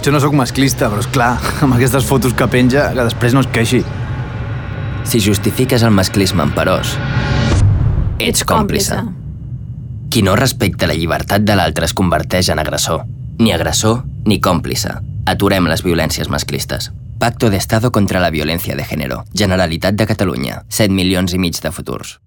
Jo no sóc masclista, però és clar, amb aquestes fotos que penja, que després no es queixi. Si justifiques el masclisme en perós, ets còmplice. Qui no respecta la llibertat de l'altre es converteix en agressor. Ni agressor ni còmplice. Aturem les violències masclistes. Pacto d'Estado contra la violència de género. Generalitat de Catalunya. 7 milions i mig de futurs.